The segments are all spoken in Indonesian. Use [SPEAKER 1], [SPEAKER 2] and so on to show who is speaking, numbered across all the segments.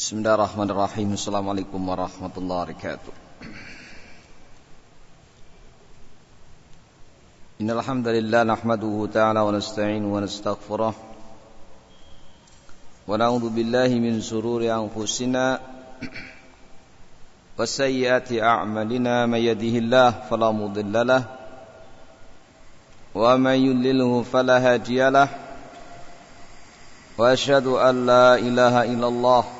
[SPEAKER 1] Bismillahirrahmanirrahim. Assalamualaikum warahmatullahi wabarakatuh. Innal hamdalillah nahmaduhu ta'ala wa nasta'inuhu wa nastaghfiruh. Wa na'udzu billahi min shururi anfusina wa sayyiati a'malina may yahdihillahu fala mudilla lah wa may yudlilhu fala hadiya lah. Wa ashhadu an la ilaha illallah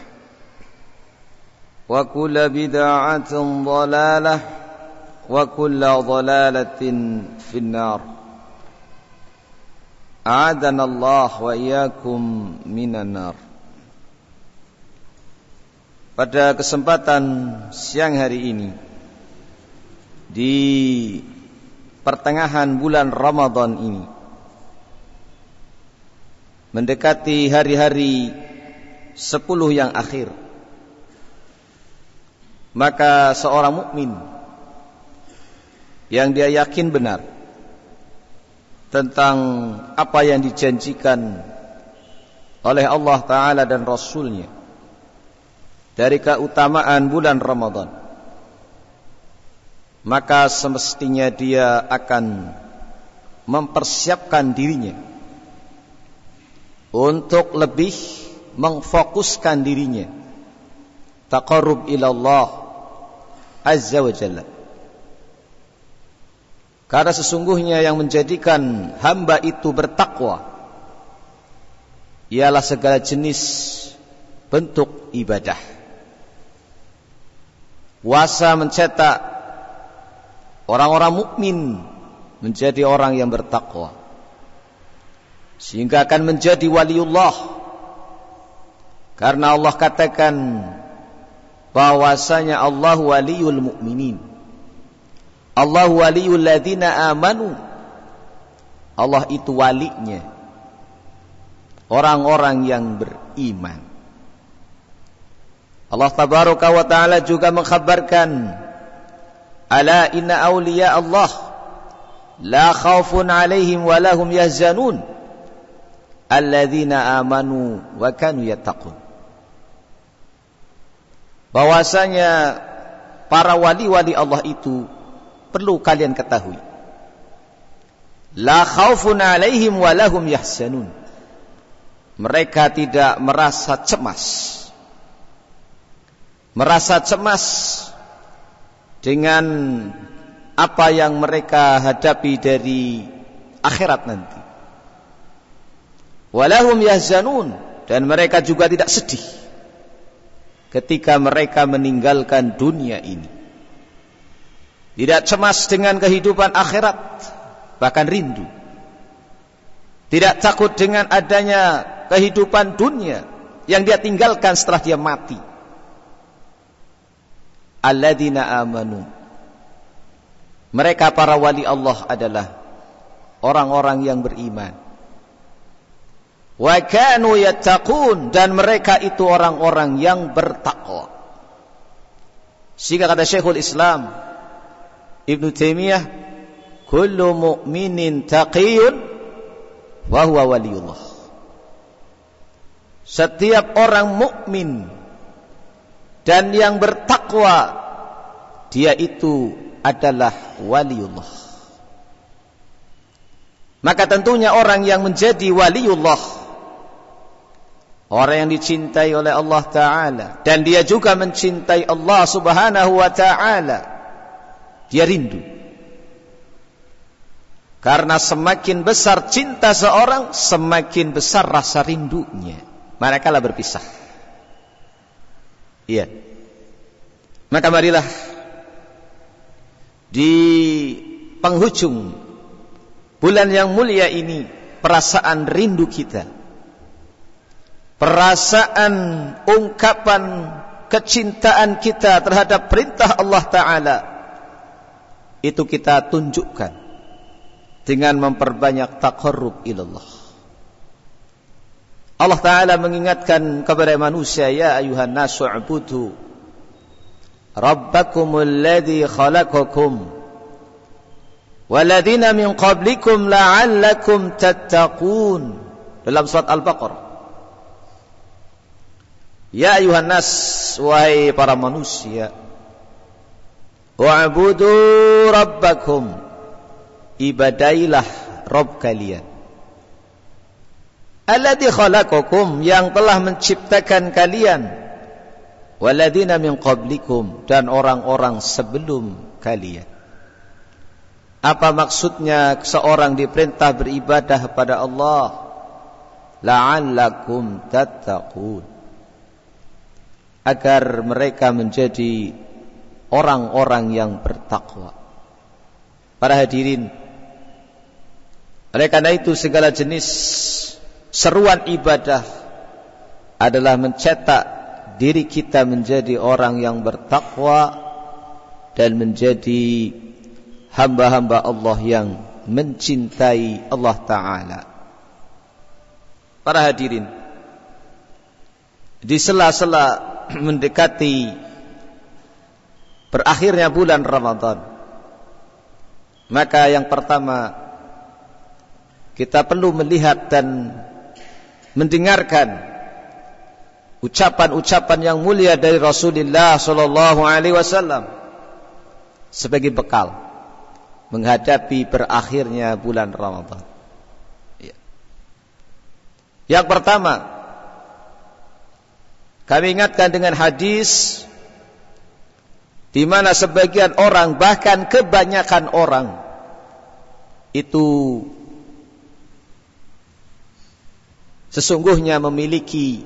[SPEAKER 1] وكل بدعة ضلالة وكل ضلالة في النار أعاذنا الله وإياكم من النار Pada kesempatan siang hari ini Di pertengahan bulan Ramadan ini Mendekati hari-hari sepuluh yang akhir maka seorang mukmin yang dia yakin benar tentang apa yang dijanjikan oleh Allah Ta'ala dan Rasulnya dari keutamaan bulan Ramadan maka semestinya dia akan mempersiapkan dirinya untuk lebih mengfokuskan dirinya taqarrub ila Allah Azza wa Jalla. Karena sesungguhnya yang menjadikan hamba itu bertakwa ialah segala jenis bentuk ibadah. Wasa mencetak orang-orang mukmin menjadi orang yang bertakwa. Sehingga akan menjadi waliullah. Karena Allah katakan bahwasanya Allah waliyul mukminin. Allah waliyul ladina amanu. Allah itu walinya orang-orang yang beriman. Allah tabaraka wa taala juga mengkhabarkan Ala inna awliya Allah la khaufun alaihim wa lahum yahzanun alladzina amanu wa kanu yattaqun bahwasanya para wali-wali Allah itu perlu kalian ketahui. La khaufun alaihim wa lahum yahsanun. Mereka tidak merasa cemas. Merasa cemas dengan apa yang mereka hadapi dari akhirat nanti. Walahum yahzanun dan mereka juga tidak sedih ketika mereka meninggalkan dunia ini. Tidak cemas dengan kehidupan akhirat, bahkan rindu. Tidak takut dengan adanya kehidupan dunia yang dia tinggalkan setelah dia mati. Alladzina amanu. Mereka para wali Allah adalah orang-orang yang beriman. Wa kanu yattaqun dan mereka itu orang-orang yang bertakwa. Sehingga kata Syekhul Islam Ibn Taimiyah, "Kullu mu'minin taqiyun wa huwa waliullah." Setiap orang mukmin dan yang bertakwa dia itu adalah waliullah. Maka tentunya orang yang menjadi waliullah Orang yang dicintai oleh Allah Ta'ala. Dan dia juga mencintai Allah Subhanahu Wa Ta'ala. Dia rindu. Karena semakin besar cinta seorang Semakin besar rasa rindunya. Manakala berpisah. Iya. Maka marilah Di penghujung Bulan yang mulia ini Perasaan rindu kita perasaan ungkapan kecintaan kita terhadap perintah Allah Ta'ala itu kita tunjukkan dengan memperbanyak taqarrub ilallah. Allah Ta'ala mengingatkan kepada manusia ya ayuhan nasu abudu rabbakumul ladhi khalaqakum waladina min qablikum la'allakum tattaqun. Dalam surat Al-Baqarah Ya ayuhan nas wahai para manusia wa'budu rabbakum ibadailah Rabb kalian. Alladzi khalaqakum yang telah menciptakan kalian. Waladina min qablikum dan orang-orang sebelum kalian. Apa maksudnya seorang diperintah beribadah pada Allah? La'allakum tattaqun agar mereka menjadi orang-orang yang bertakwa. Para hadirin, oleh karena itu segala jenis seruan ibadah adalah mencetak diri kita menjadi orang yang bertakwa dan menjadi hamba-hamba Allah yang mencintai Allah Ta'ala. Para hadirin, di sela-sela mendekati berakhirnya bulan Ramadan maka yang pertama kita perlu melihat dan mendengarkan ucapan-ucapan yang mulia dari Rasulullah sallallahu alaihi wasallam sebagai bekal menghadapi berakhirnya bulan Ramadan. Ya. Yang pertama, kami ingatkan dengan hadis di mana sebagian orang bahkan kebanyakan orang itu sesungguhnya memiliki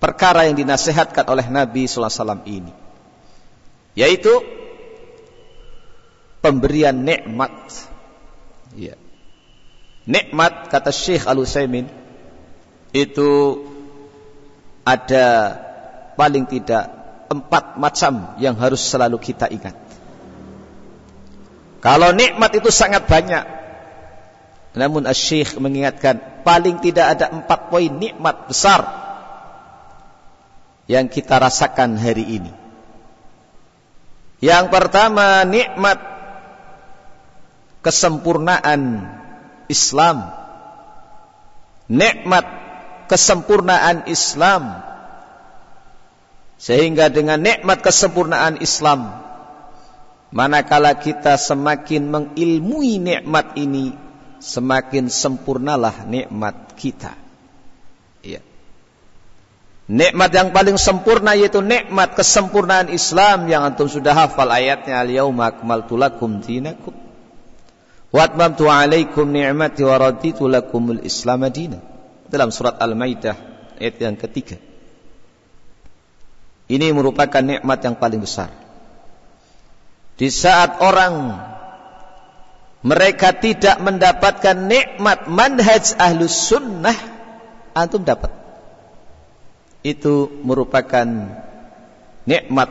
[SPEAKER 1] perkara yang dinasihatkan oleh Nabi sallallahu alaihi wasallam ini yaitu pemberian nikmat. Ya nikmat kata Syekh Al-Utsaimin itu ada paling tidak empat macam yang harus selalu kita ingat. Kalau nikmat itu sangat banyak, namun Asyik mengingatkan paling tidak ada empat poin nikmat besar yang kita rasakan hari ini. Yang pertama nikmat kesempurnaan Islam. Nikmat kesempurnaan Islam. Sehingga dengan nikmat kesempurnaan Islam manakala kita semakin mengilmui nikmat ini semakin sempurnalah nikmat kita. Ya nikmat yang paling sempurna yaitu nikmat kesempurnaan Islam yang antum sudah hafal ayatnya al-yauma akmaltu lakum dinakum wa atmamtu alaikum ni'mati wa raditu lakumul islam dinan dalam surat Al-Maidah ayat yang ketiga. Ini merupakan nikmat yang paling besar. Di saat orang mereka tidak mendapatkan nikmat manhaj ahlus sunnah, antum dapat. Itu merupakan nikmat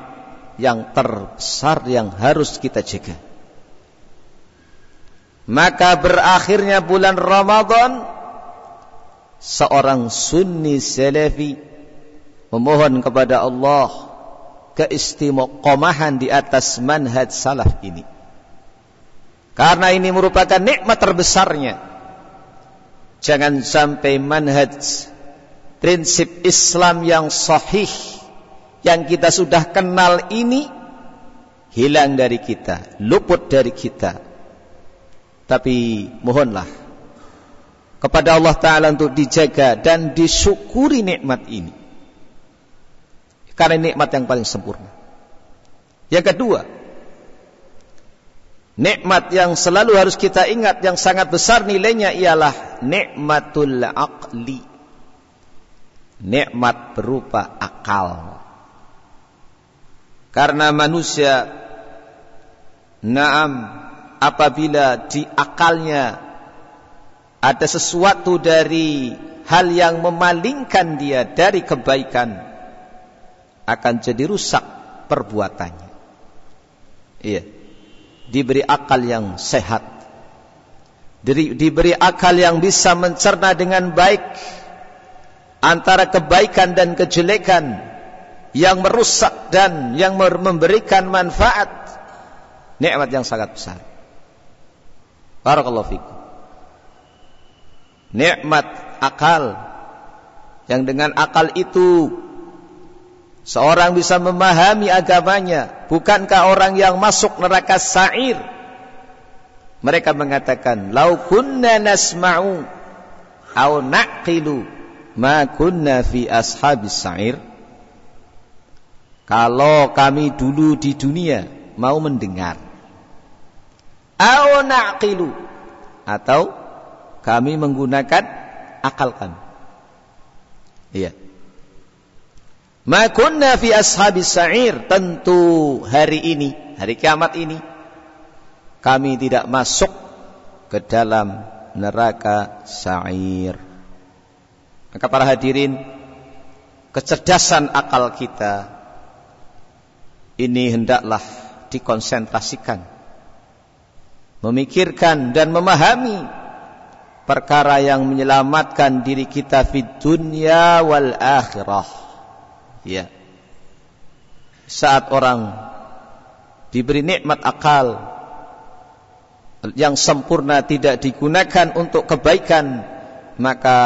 [SPEAKER 1] yang terbesar yang harus kita jaga. Maka berakhirnya bulan Ramadan seorang sunni salafi memohon kepada Allah keistiqomahan di atas manhaj salaf ini. Karena ini merupakan nikmat terbesarnya. Jangan sampai manhaj prinsip Islam yang sahih yang kita sudah kenal ini hilang dari kita, luput dari kita. Tapi mohonlah kepada Allah Ta'ala untuk dijaga dan disyukuri nikmat ini. Karena nikmat yang paling sempurna. Yang kedua, nikmat yang selalu harus kita ingat yang sangat besar nilainya ialah nikmatul aqli. Nikmat berupa akal. Karena manusia naam apabila di akalnya ada sesuatu dari hal yang memalingkan dia dari kebaikan akan jadi rusak perbuatannya. Iya. Diberi akal yang sehat. Diberi, diberi akal yang bisa mencerna dengan baik antara kebaikan dan kejelekan yang merusak dan yang memberikan manfaat nikmat yang sangat besar. Barakallahu fikum. Nikmat akal yang dengan akal itu Seorang bisa memahami agamanya. Bukankah orang yang masuk neraka sa'ir? Mereka mengatakan, Lau kunna nasma'u au naqilu ma kunna fi ashabis sa'ir. Kalau kami dulu di dunia mau mendengar. Au naqilu. Atau kami menggunakan akal kami. Iya. Ma kunna fi ashabis sa'ir. Tentu hari ini, hari kiamat ini, kami tidak masuk ke dalam neraka sa'ir. Maka para hadirin, kecerdasan akal kita ini hendaklah dikonsentrasikan. Memikirkan dan memahami perkara yang menyelamatkan diri kita di dunia wal akhirah Ya. Saat orang diberi nikmat akal yang sempurna tidak digunakan untuk kebaikan, maka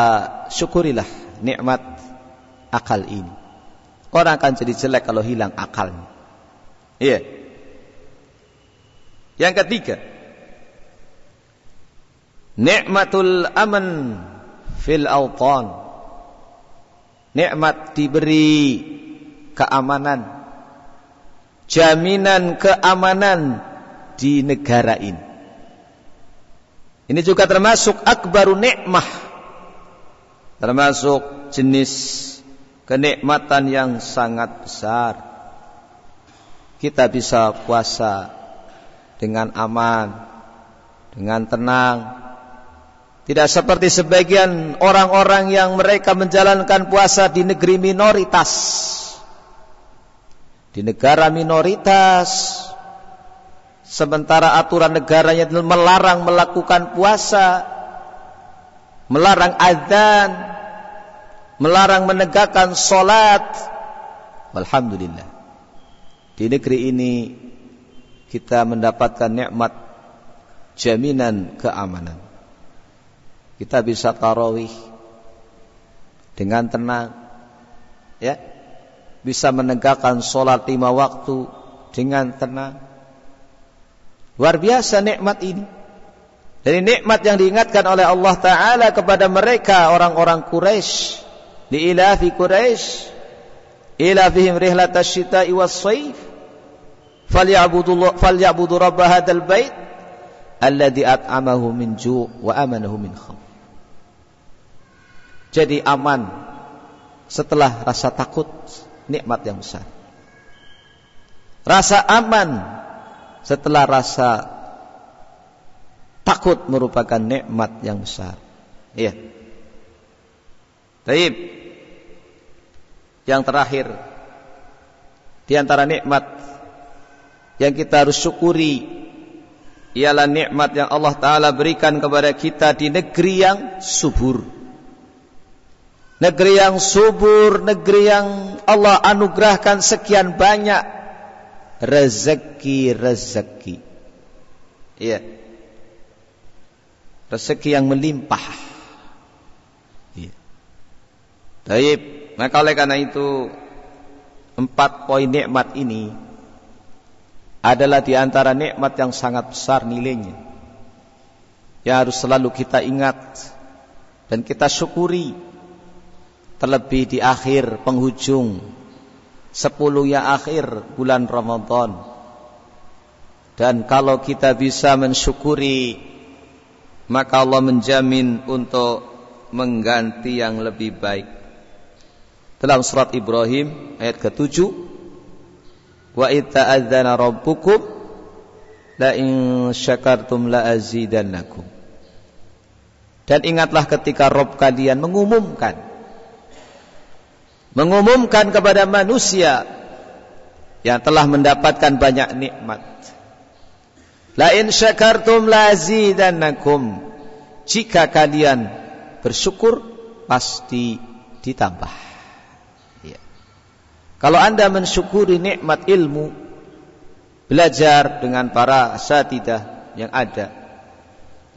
[SPEAKER 1] syukurilah nikmat akal ini. Orang akan jadi jelek kalau hilang akalnya. Iya. Yang ketiga, nikmatul aman fil autan nikmat diberi keamanan. Jaminan keamanan di negara ini. Ini juga termasuk akbaru nikmah. Termasuk jenis kenikmatan yang sangat besar. Kita bisa puasa dengan aman dengan tenang tidak seperti sebagian orang-orang yang mereka menjalankan puasa di negeri minoritas. Di negara minoritas. Sementara aturan negaranya melarang melakukan puasa. Melarang azan. Melarang menegakkan solat. Alhamdulillah. Di negeri ini kita mendapatkan nikmat jaminan keamanan. Kita bisa tarawih dengan tenang. Ya. Bisa menegakkan sholat lima waktu dengan tenang. Luar biasa nikmat ini. Jadi nikmat yang diingatkan oleh Allah Ta'ala kepada mereka orang-orang Quraisy di ilafi Quraisy ilafihim rihlat asyita'i was sayf falyabudu falyabudu rabb hadzal bait alladhi at'amahu min ju' wa amanahu min khawf jadi aman setelah rasa takut nikmat yang besar. Rasa aman setelah rasa takut merupakan nikmat yang besar. Iya. Taib. Yang terakhir di antara nikmat yang kita harus syukuri ialah nikmat yang Allah taala berikan kepada kita di negeri yang subur negeri yang subur, negeri yang Allah anugerahkan sekian banyak rezeki-rezeki. Iya. Rezeki yang melimpah. Iya. Baik, maka oleh karena itu empat poin nikmat ini adalah di antara nikmat yang sangat besar nilainya. Yang harus selalu kita ingat dan kita syukuri terlebih di akhir penghujung sepuluh yang akhir bulan Ramadan. Dan kalau kita bisa mensyukuri maka Allah menjamin untuk mengganti yang lebih baik. Dalam surat Ibrahim ayat ke-7 wa ita'adzana rabbukum la in syakartum la azidannakum. Dan ingatlah ketika Rob kalian mengumumkan mengumumkan kepada manusia yang telah mendapatkan banyak nikmat. La in syakartum la. Jika kalian bersyukur pasti ditambah. Ya. Kalau Anda mensyukuri nikmat ilmu, belajar dengan para asatidah yang ada.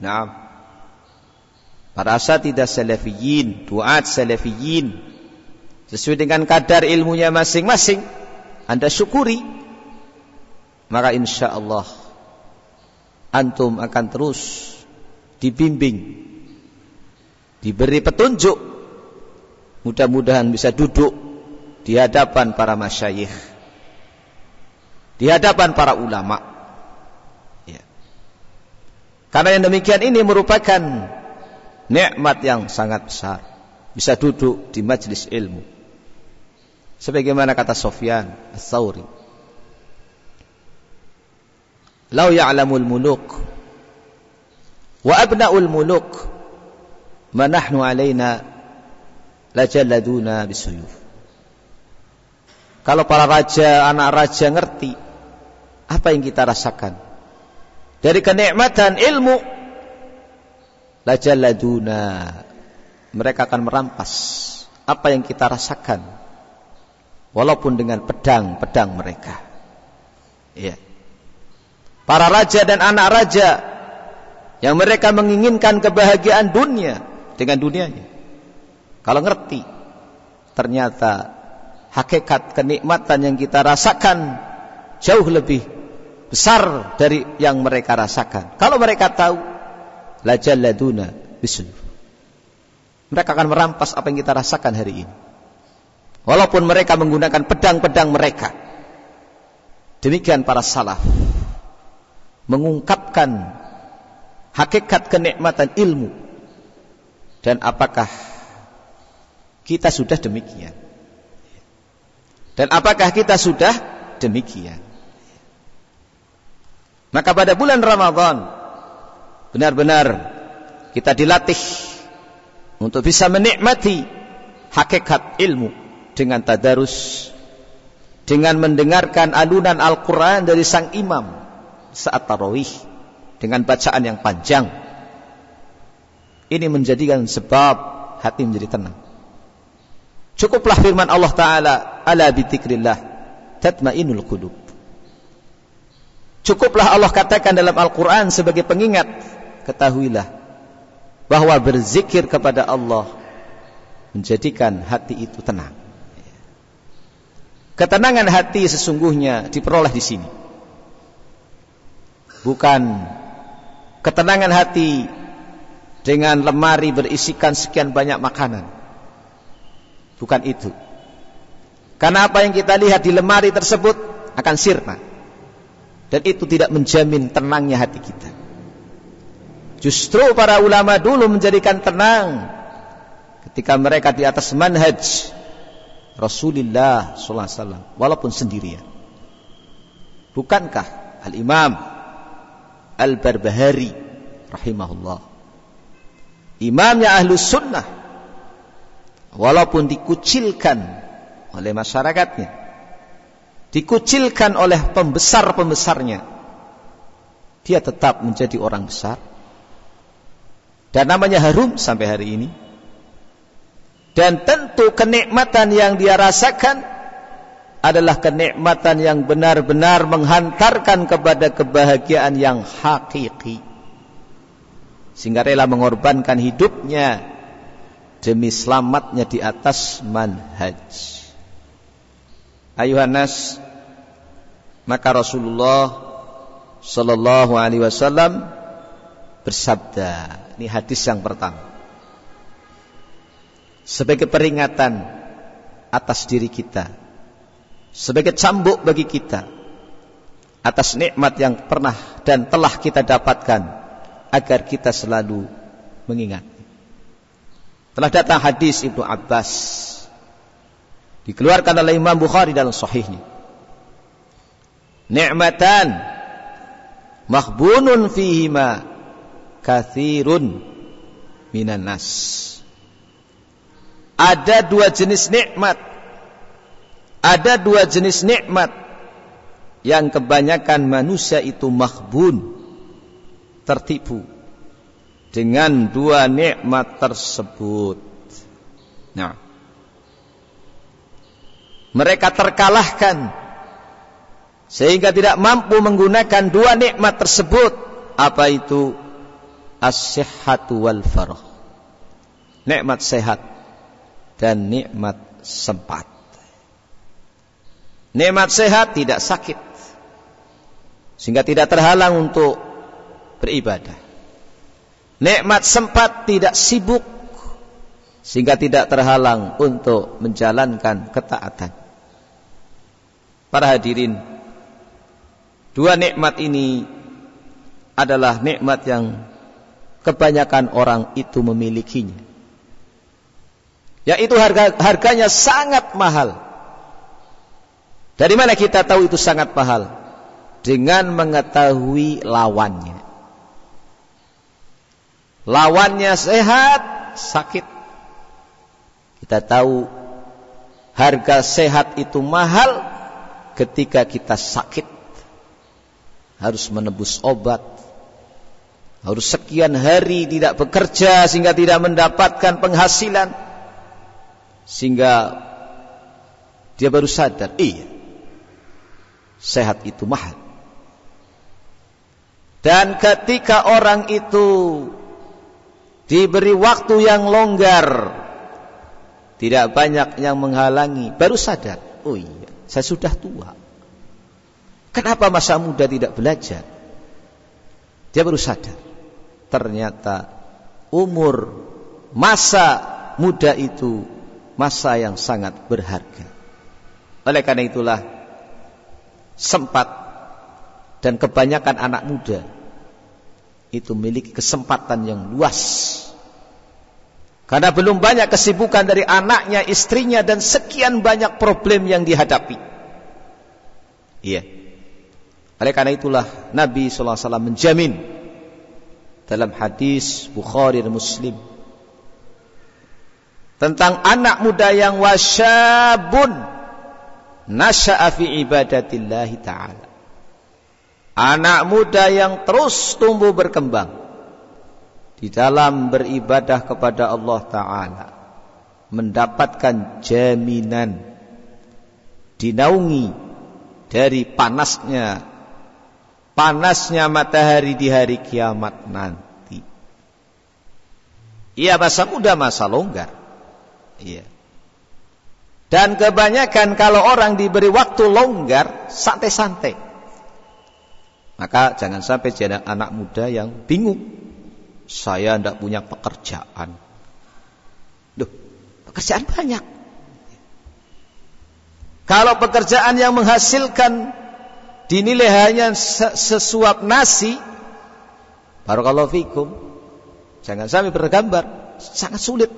[SPEAKER 1] Nah, para asatidah salafiyin, duat salafiyin sesuai dengan kadar ilmunya masing-masing anda syukuri. Maka insya Allah antum akan terus dibimbing diberi petunjuk. Mudah-mudahan bisa duduk di hadapan para masyayikh di hadapan para ulama. Ya. karena yang demikian ini merupakan nikmat yang sangat besar. Bisa duduk di majlis ilmu sebagaimana kata Sofyan Ats-Tsauri Lau ya'lamul muluk. Wa abna'ul muluk. Ma nahnu alaina lajalladuna bisuyuf. Kalau para raja, anak raja ngerti apa yang kita rasakan? Dari kenikmatan ilmu lajalladuna mereka akan merampas apa yang kita rasakan walaupun dengan pedang-pedang mereka. Ya. Para raja dan anak raja yang mereka menginginkan kebahagiaan dunia dengan dunianya. Kalau ngerti ternyata hakikat kenikmatan yang kita rasakan jauh lebih besar dari yang mereka rasakan. Kalau mereka tahu la bisul. Mereka akan merampas apa yang kita rasakan hari ini. Walaupun mereka menggunakan pedang-pedang mereka. Demikian para salaf. Mengungkapkan hakikat kenikmatan ilmu. Dan apakah kita sudah demikian? Dan apakah kita sudah demikian? Maka pada bulan Ramadhan benar-benar kita dilatih untuk bisa menikmati hakikat ilmu dengan tadarus dengan mendengarkan alunan Al-Quran dari sang imam saat tarawih dengan bacaan yang panjang. Ini menjadikan sebab hati menjadi tenang. Cukuplah firman Allah Ta'ala ala bitikrillah tatmainul qulub. Cukuplah Allah katakan dalam Al-Quran sebagai pengingat ketahuilah bahwa berzikir kepada Allah menjadikan hati itu tenang Ketenangan hati sesungguhnya diperoleh di sini. Bukan ketenangan hati dengan lemari berisikan sekian banyak makanan. Bukan itu. Karena apa yang kita lihat di lemari tersebut akan sirna. Dan itu tidak menjamin tenangnya hati kita. Justru para ulama dulu menjadikan tenang ketika mereka di atas manhaj Rasulullah sallallahu alaihi wasallam walaupun sendirian. Bukankah Al-Imam Al-Barbahari rahimahullah imamnya ahlu sunnah walaupun dikucilkan oleh masyarakatnya dikucilkan oleh pembesar-pembesarnya dia tetap menjadi orang besar dan namanya harum sampai hari ini Dan tentu kenikmatan yang dia rasakan adalah kenikmatan yang benar-benar menghantarkan kepada kebahagiaan yang hakiki. Sehingga rela mengorbankan hidupnya demi selamatnya di atas manhaj. Ayuhanas, maka Rasulullah sallallahu alaihi wasallam bersabda, ini hadis yang pertama sebagai peringatan atas diri kita, sebagai cambuk bagi kita atas nikmat yang pernah dan telah kita dapatkan agar kita selalu mengingat. Telah datang hadis Ibnu Abbas dikeluarkan oleh Imam Bukhari dalam sahihnya. Ni'matan mahbunun fihima kathirun minan nas ada dua jenis nikmat. Ada dua jenis nikmat yang kebanyakan manusia itu mahbun, tertipu dengan dua nikmat tersebut. Nah, mereka terkalahkan sehingga tidak mampu menggunakan dua nikmat tersebut. Apa itu? As-sihhatu wal farah. Nikmat sehat dan nikmat sempat. Nikmat sehat tidak sakit. Sehingga tidak terhalang untuk beribadah. Nikmat sempat tidak sibuk. Sehingga tidak terhalang untuk menjalankan ketaatan. Para hadirin, dua nikmat ini adalah nikmat yang kebanyakan orang itu memilikinya yaitu harga harganya sangat mahal. Dari mana kita tahu itu sangat mahal? Dengan mengetahui lawannya. Lawannya sehat, sakit. Kita tahu harga sehat itu mahal ketika kita sakit. Harus menebus obat. Harus sekian hari tidak bekerja sehingga tidak mendapatkan penghasilan sehingga dia baru sadar, iya, sehat itu mahal. Dan ketika orang itu diberi waktu yang longgar, tidak banyak yang menghalangi, baru sadar, oh iya, saya sudah tua. Kenapa masa muda tidak belajar? Dia baru sadar, ternyata umur masa muda itu masa yang sangat berharga. Oleh karena itulah sempat dan kebanyakan anak muda itu memiliki kesempatan yang luas. Karena belum banyak kesibukan dari anaknya, istrinya dan sekian banyak problem yang dihadapi. Iya. Oleh karena itulah Nabi SAW menjamin dalam hadis Bukhari dan Muslim tentang anak muda yang wasyabun nasya'a fi ibadatillahi ta'ala. Anak muda yang terus tumbuh berkembang di dalam beribadah kepada Allah Ta'ala mendapatkan jaminan dinaungi dari panasnya panasnya matahari di hari kiamat nanti. Ia masa muda masa longgar. Iya. Dan kebanyakan kalau orang diberi waktu longgar, santai-santai. Maka jangan sampai jadi anak muda yang bingung. Saya tidak punya pekerjaan. Duh, pekerjaan banyak. Kalau pekerjaan yang menghasilkan dinilai hanya sesuap nasi, barokallahu fikum. Jangan sampai bergambar, sangat sulit.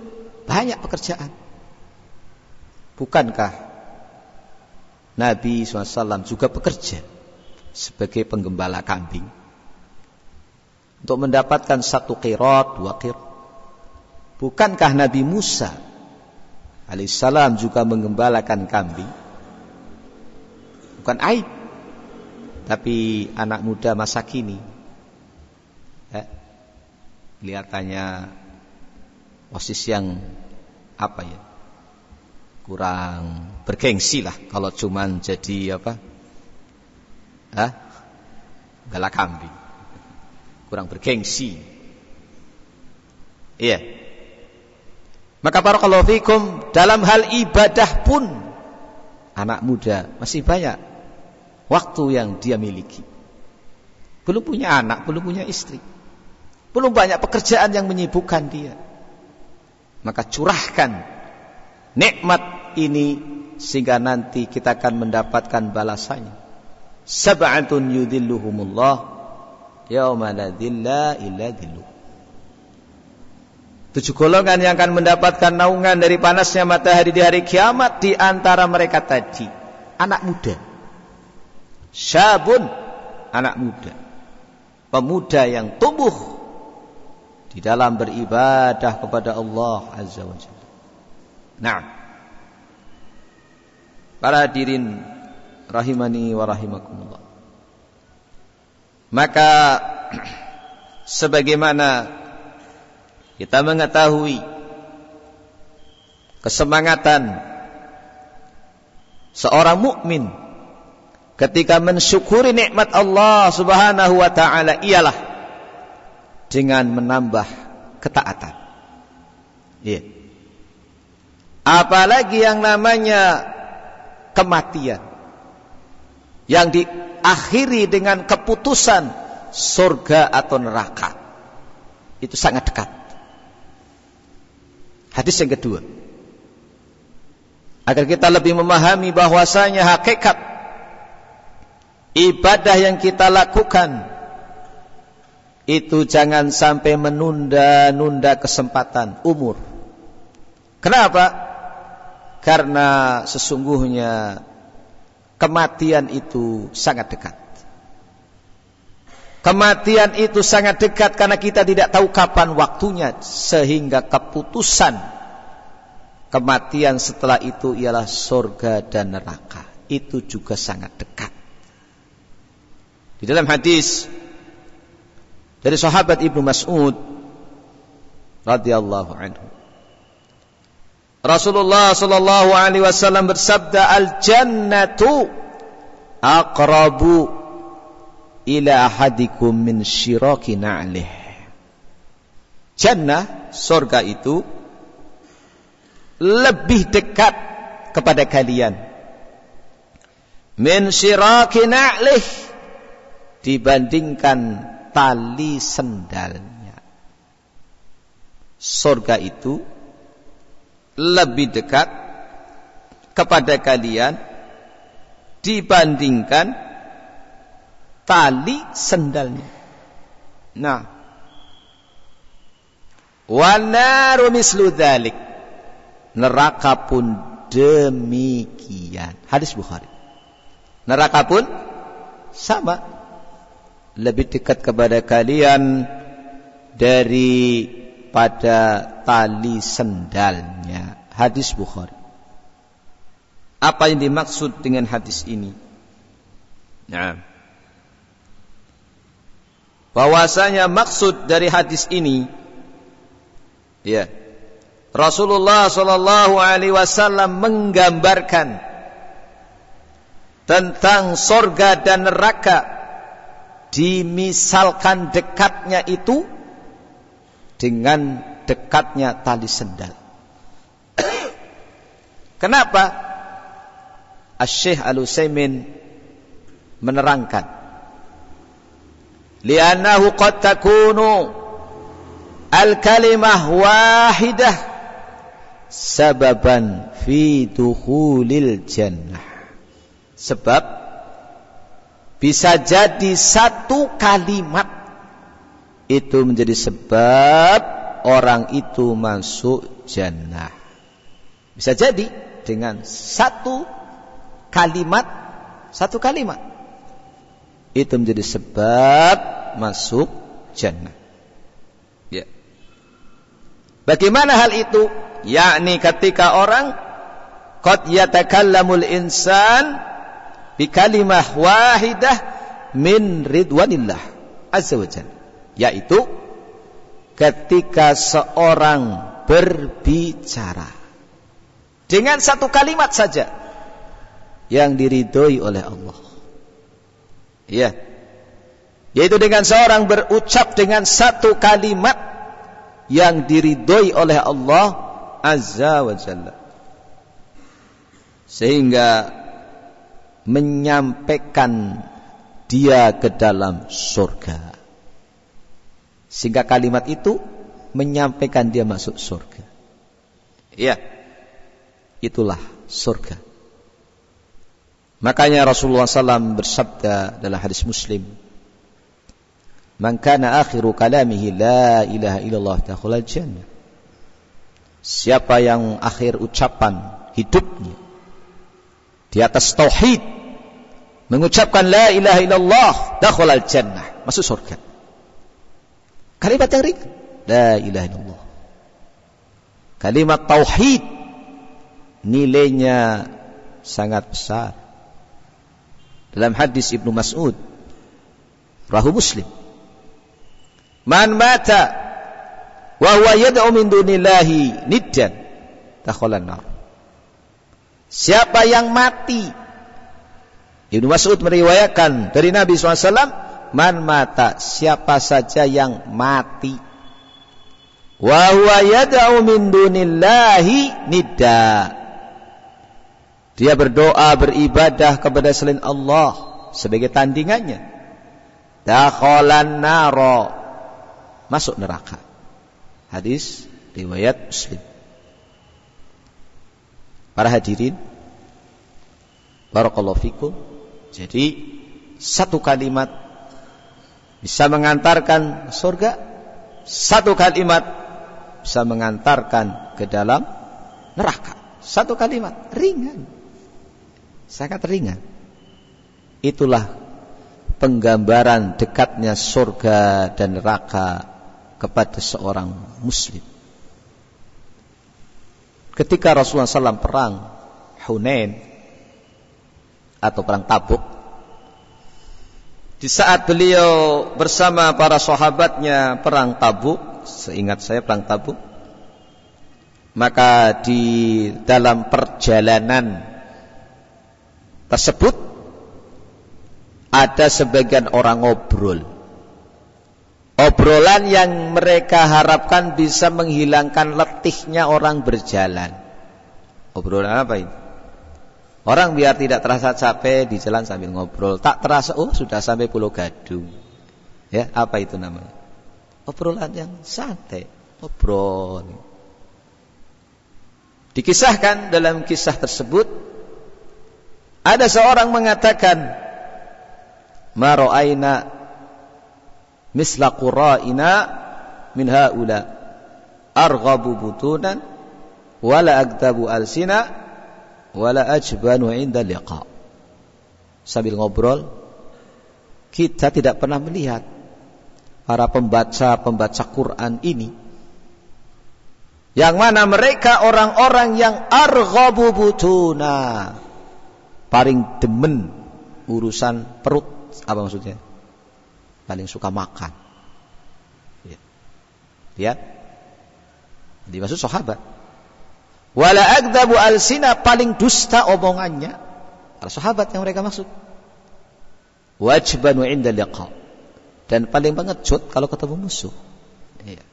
[SPEAKER 1] Banyak pekerjaan. Bukankah Nabi SAW juga bekerja sebagai penggembala kambing untuk mendapatkan satu kirot, dua kirot. Bukankah Nabi Musa alaihissalam juga menggembalakan kambing? Bukan aib, tapi anak muda masa kini eh, kelihatannya posisi yang apa ya? Kurang bergengsi lah kalau cuman jadi apa? Hah? Galak kambing. Kurang bergengsi. Iya. Maka para fikum dalam hal ibadah pun anak muda masih banyak waktu yang dia miliki. Belum punya anak, belum punya istri. Belum banyak pekerjaan yang menyibukkan dia. Maka curahkan nikmat ini sehingga nanti kita akan mendapatkan balasannya. Sab'atun yudhilluhumullah yauma la illa dhilluh. Tujuh golongan yang akan mendapatkan naungan dari panasnya matahari di hari kiamat di antara mereka tadi anak muda. Syabun anak muda. Pemuda yang tumbuh di dalam beribadah kepada Allah Azza wa Jalla. Nah, para hadirin rahimani wa rahimakumullah. Maka sebagaimana kita mengetahui kesemangatan seorang mukmin ketika mensyukuri nikmat Allah Subhanahu wa taala ialah dengan menambah ketaatan. Iya. Apalagi yang namanya kematian yang diakhiri dengan keputusan surga atau neraka. Itu sangat dekat. Hadis yang kedua. Agar kita lebih memahami bahwasanya hakikat ibadah yang kita lakukan itu jangan sampai menunda-nunda kesempatan umur. Kenapa? Karena sesungguhnya kematian itu sangat dekat. Kematian itu sangat dekat karena kita tidak tahu kapan waktunya sehingga keputusan kematian setelah itu ialah surga dan neraka. Itu juga sangat dekat. Di dalam hadis dari sahabat Ibnu Mas'ud radhiyallahu anhu. Rasulullah sallallahu alaihi wasallam bersabda al-jannatu aqrabu ila ahadikum min syiraki na'lih. Jannah, surga itu lebih dekat kepada kalian min syiraki na'lih dibandingkan tali sendalnya. Surga itu lebih dekat kepada kalian dibandingkan tali sendalnya. Nah, wanaru mislu dhalik. Neraka pun demikian. Hadis Bukhari. Neraka pun sama lebih dekat kepada kalian dari pada tali sendalnya. Hadis Bukhari. Apa yang dimaksud dengan hadis ini? Nah, bahwasanya maksud dari hadis ini ya Rasulullah Shallallahu Alaihi Wasallam menggambarkan tentang sorga dan neraka dimisalkan dekatnya itu dengan dekatnya tali sendal. Kenapa? Asy-Syaikh Al-Utsaimin menerangkan li'annahu qad takunu al-kalimah wahidah sababan fi dukhulil jannah sebab bisa jadi satu kalimat itu menjadi sebab orang itu masuk jannah. Bisa jadi dengan satu kalimat, satu kalimat itu menjadi sebab masuk jannah. Ya. Bagaimana hal itu? Yakni ketika orang qad yatakallamul insan bi kalimah wahidah min ridwanillah azza wajalla yaitu ketika seorang berbicara Dengan satu kalimat saja yang diridhoi oleh Allah. Iya. Yaitu dengan seorang berucap dengan satu kalimat yang diridhoi oleh Allah Azza wa Jalla. Sehingga menyampaikan dia ke dalam surga. Sehingga kalimat itu menyampaikan dia masuk surga. Iya. Itulah surga. Makanya Rasulullah SAW bersabda dalam hadis Muslim, "Man kana akhiru kalamihi la ilaha illallah dakhulal jannah." Siapa yang akhir ucapan hidupnya di atas tauhid mengucapkan la ilaha illallah dakhulal jannah, masuk surga. Kalimat yang ringan, la ilaha illallah. Kalimat tauhid nilainya sangat besar. Dalam hadis Ibnu Mas'ud Rahu Muslim Man mata wa huwa yad'u min dunillahi niddan dakhalan nar Siapa yang mati Ibnu Mas'ud meriwayatkan dari Nabi SAW Man mata siapa saja yang mati wa huwa yad'u min dunillahi nidda dia berdoa, beribadah kepada selain Allah sebagai tandingannya. Dakhalan naro. Masuk neraka. Hadis riwayat Muslim. Para hadirin, barakallahu fikum. Jadi satu kalimat bisa mengantarkan surga, satu kalimat bisa mengantarkan ke dalam neraka. Satu kalimat ringan sangat ringan. Itulah penggambaran dekatnya surga dan neraka kepada seorang muslim. Ketika Rasulullah SAW perang Hunain atau perang Tabuk, di saat beliau bersama para sahabatnya perang Tabuk, seingat saya perang Tabuk, maka di dalam perjalanan tersebut ada sebagian orang ngobrol. Obrolan yang mereka harapkan bisa menghilangkan letihnya orang berjalan. Obrolan apa ini? Orang biar tidak terasa capek di jalan sambil ngobrol. Tak terasa, oh sudah sampai Pulau Gadung. Ya, apa itu namanya? Obrolan yang santai. Obrol. Dikisahkan dalam kisah tersebut ada seorang mengatakan, "Ma ra'aina misla qura'ina min haula arghabu butunan wala alsina wala ajbanu inda liqa." Sambil ngobrol, kita tidak pernah melihat para pembaca-pembaca Quran ini yang mana mereka orang-orang yang arghabu butuna paling demen urusan perut apa maksudnya? Paling suka makan. Ya. Lihat. Dimaksud sahabat. Wala agdabu alsina paling dusta omongannya. Para sahabat yang mereka maksud. Wajbanu inda liqa. Dan paling pengecut kalau ketemu musuh. Ya.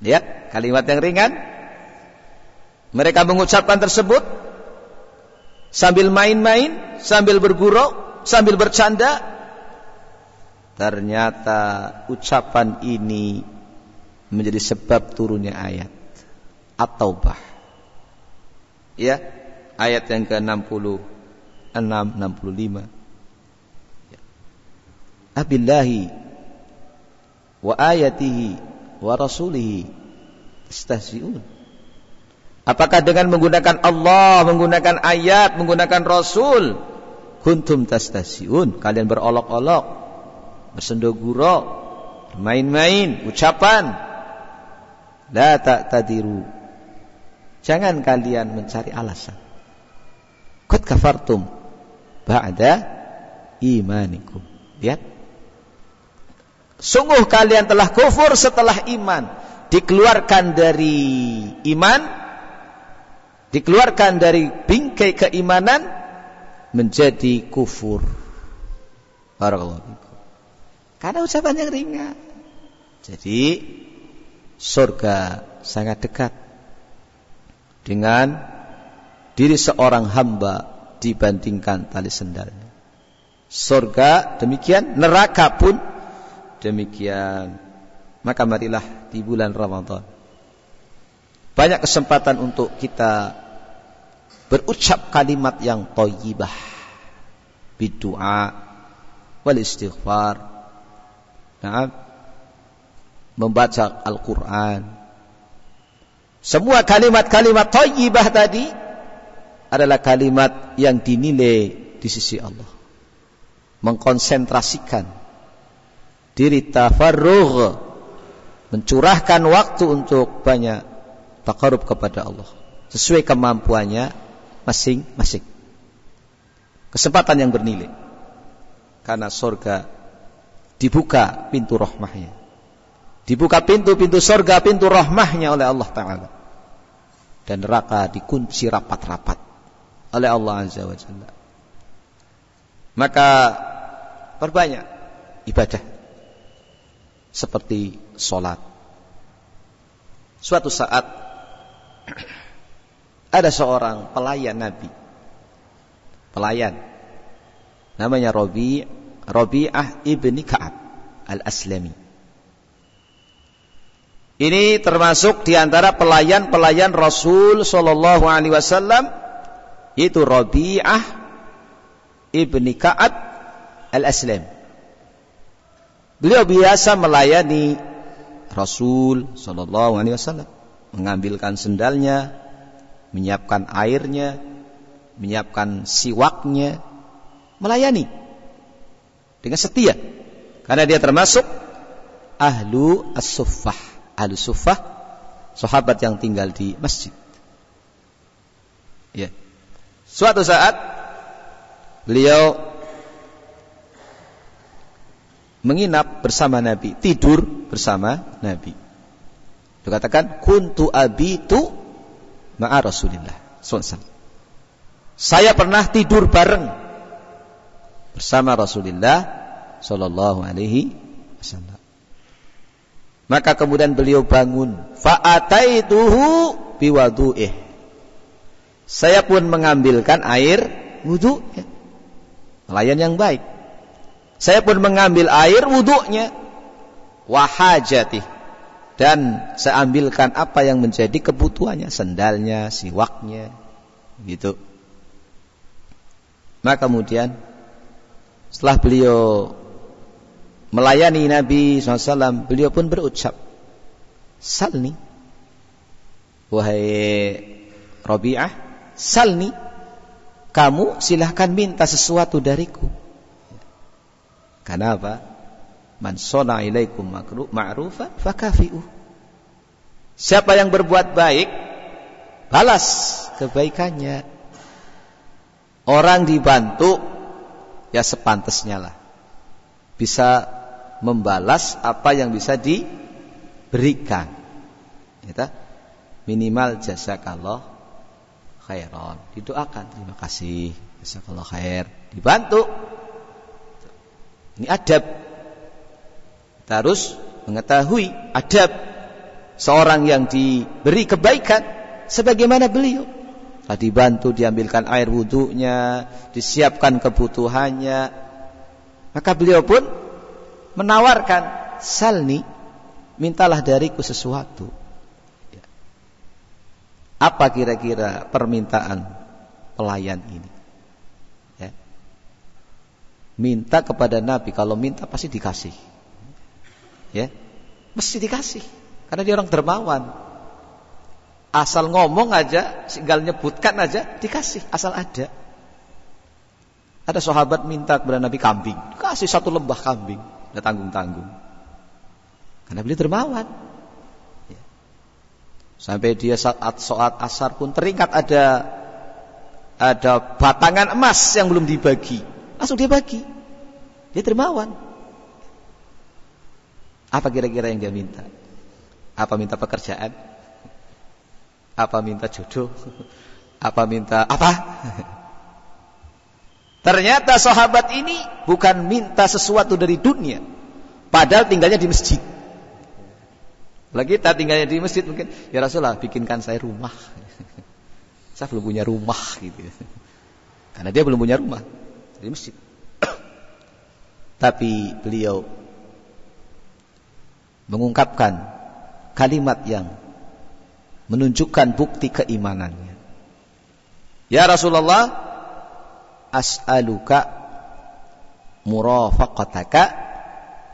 [SPEAKER 1] Lihat kalimat yang ringan. Mereka mengucapkan tersebut sambil main-main, sambil bergurau, sambil bercanda. Ternyata ucapan ini menjadi sebab turunnya ayat At-Taubah. Ya, ayat yang ke-60 6 65. Ya. Abillahi wa ayatihi wa rasulihi istahzi'un Apakah dengan menggunakan Allah, menggunakan ayat, menggunakan Rasul, kuntum tastasiun, kalian berolok-olok, bersendoguro, main-main, ucapan, la tak tadiru. Jangan kalian mencari alasan. Qad kafartum ba'da imanikum. Lihat. Sungguh kalian telah kufur setelah iman. Dikeluarkan dari iman dikeluarkan dari bingkai keimanan menjadi kufur. Barakallahu Karena ucapan yang ringan. Jadi surga sangat dekat dengan diri seorang hamba dibandingkan tali sendalnya. Surga demikian, neraka pun demikian. Maka marilah di bulan Ramadan banyak kesempatan untuk kita berucap kalimat yang thayyibah bidua wal istighfar nah, membaca Al-Qur'an semua kalimat-kalimat thayyibah tadi adalah kalimat yang dinilai di sisi Allah mengkonsentrasikan diri tafarrugh mencurahkan waktu untuk banyak takarub kepada Allah sesuai kemampuannya masing-masing. Kesempatan yang bernilai. Karena surga dibuka pintu rahmahnya. Dibuka pintu-pintu surga, pintu rahmahnya oleh Allah Ta'ala. Dan neraka dikunci rapat-rapat oleh Allah Azza wa Jalla. Maka perbanyak ibadah seperti sholat. Suatu saat ada seorang pelayan Nabi. Pelayan. Namanya Rabi' Rabi'ah ibni Ka'ab al-Aslami. Ini termasuk di antara pelayan-pelayan Rasul sallallahu alaihi wasallam yaitu Rabi'ah ibni Ka'ab al-Aslam. Beliau biasa melayani Rasul sallallahu alaihi wasallam, mengambilkan sendalnya, menyiapkan airnya, menyiapkan siwaknya, melayani dengan setia. Karena dia termasuk ahlu as-suffah, ahlu suffah, sahabat yang tinggal di masjid. Ya. Suatu saat beliau menginap bersama Nabi, tidur bersama Nabi. Dia katakan kuntu abitu ma'a Rasulillah. Saya pernah tidur bareng bersama Rasulullah sallallahu alaihi wasallam. Maka kemudian beliau bangun, fa'ataituhu biwadu'ih. Saya pun mengambilkan air wudhu. Pelayan yang baik. Saya pun mengambil air wudhunya. Wahajatih dan saya ambilkan apa yang menjadi kebutuhannya, sendalnya, siwaknya, gitu. Maka kemudian setelah beliau melayani Nabi SAW, beliau pun berucap, Salni, wahai Rabi'ah, Salni, kamu silahkan minta sesuatu dariku. Karena apa? Man sona ilaikum ma'rufa fakafi'u. Siapa yang berbuat baik, balas kebaikannya. Orang dibantu, ya sepantasnya lah. Bisa membalas apa yang bisa diberikan. Ya, minimal jazakallah khairan. Didoakan, terima kasih, jazakallah khair. Dibantu. Ini adab kita harus mengetahui adab seorang yang diberi kebaikan sebagaimana beliau. Telah dibantu diambilkan air wudhunya, disiapkan kebutuhannya. Maka beliau pun menawarkan, salni, mintalah dariku sesuatu. Ya. Apa kira-kira permintaan pelayan ini? Ya. Minta kepada Nabi, kalau minta pasti dikasih ya mesti dikasih karena dia orang dermawan asal ngomong aja tinggal nyebutkan aja dikasih. Asal ada. Ada sahabat minta kepada Nabi kambing. Kasih satu lembah kambing. Ada tanggung-tanggung. Karena beliau dermawan. Ya. sampai dia saat saat asar pun teringat ada ada batangan emas yang belum dibagi. Langsung dia bagi. Dia dermawan. Apa kira-kira yang dia minta? Apa minta pekerjaan? Apa minta jodoh? Apa minta apa? Ternyata sahabat ini bukan minta sesuatu dari dunia. Padahal tinggalnya di masjid. Lagi kita tinggalnya di masjid mungkin, ya Rasulullah bikinkan saya rumah. saya belum punya rumah gitu. Karena dia belum punya rumah di masjid. Tapi beliau mengungkapkan kalimat yang menunjukkan bukti keimanannya. Ya Rasulullah, as'aluka murafaqataka